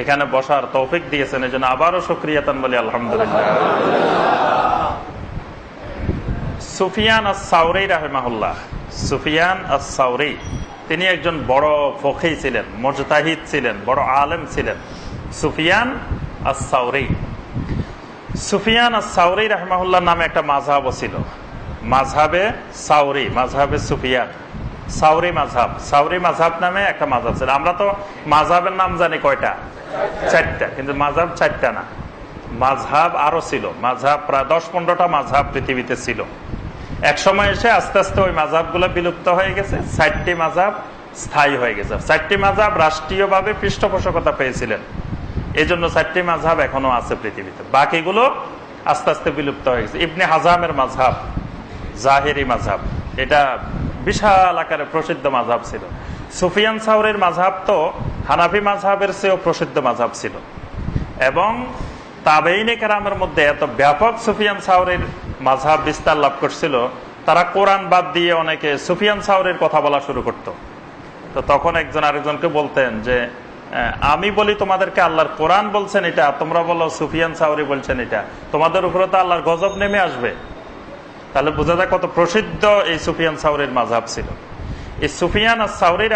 এখানে বসার তৌফিক দিয়েছেন এই জন্য আবারও সক্রিয়াতান বলি, আলহামদুলিল্লাহ। সুফিয়ান সাউরি রাহেমাহুল্লাহ, সুফিয়ান সাউরি তিনি একজন বড় ফখি ছিলেন, মজতাহিদ ছিলেন, বড় আলেম ছিলেন। সুফিয়ান সাউরি সুফিয়ান সাউরি রাহমাহুল্লাহ নামে একটা মাঝহাবও ছিল। মাঝহাবে সাউরি মাঝহাবে সুফিয়ান। সাউরি মাঝহাব। সাউরি মাঝহাব নামে একটা মাঝহাব ছিল। আমরা তো মাঝহাবের নাম জানি কয়টা? চারটা। কিন্তু মাঝহাব চারটা না। মাঝহাব আরও ছিল। মাঝহাব প্রায় দশ পনেরোটা মাঝহাব পৃথিবীতে ছিল। এক সময় এসে আস্তে আস্তে ওই মাঝহাব বিলুপ্ত হয়ে গেছে। চারটি মাঝাব স্থায়ী হয়ে গেছে। চারটি মাঝহাব রাষ্ট্রীয়ভাবে পৃষ্ঠপোষকতা পেয়েছিলেন। এই জন্য চারটি মাঝাব এখনও আছে পৃথিবীতে। বাকিগুলো আস্তে আস্তে বিলুপ্ত হয়ে গেছে। ইবনে হাজামের মাঝহাব, জাহেরি মাঝাব এটা বিশাল আকারে প্রসিদ্ধ মাঝহাব ছিল। সুফিয়ান সাউরের মাঝহাব তো হানাফি মাঝহাবের চেয়েও প্রসিদ্ধ মাঝহাব ছিল। এবং তাবেইনে কেরামের মধ্যে এত ব্যাপক সুফিয়ান সাউরের মাঝহাব বিস্তার লাভ করছিল, তারা কোরআন বাদ দিয়ে অনেকে সুফিয়ান সাউরের কথা বলা শুরু করত। তো তখন একজন আরেকজনকে বলতেন যে আমি বলি তোমাদেরকে আল্লাহর কোরআন বলছেন এটা, তোমরা বলো সুফিয়ান সাউরি বলছেন এটা। তোমাদের উপরে তো আল্লাহর গজব নেমে আসবে। তাহলে বোঝা যায় কত প্রসিদ্ধ এই সুফিয়ান সাউরের মাঝাব ছিল। এই সুফিয়ান আর সাউরির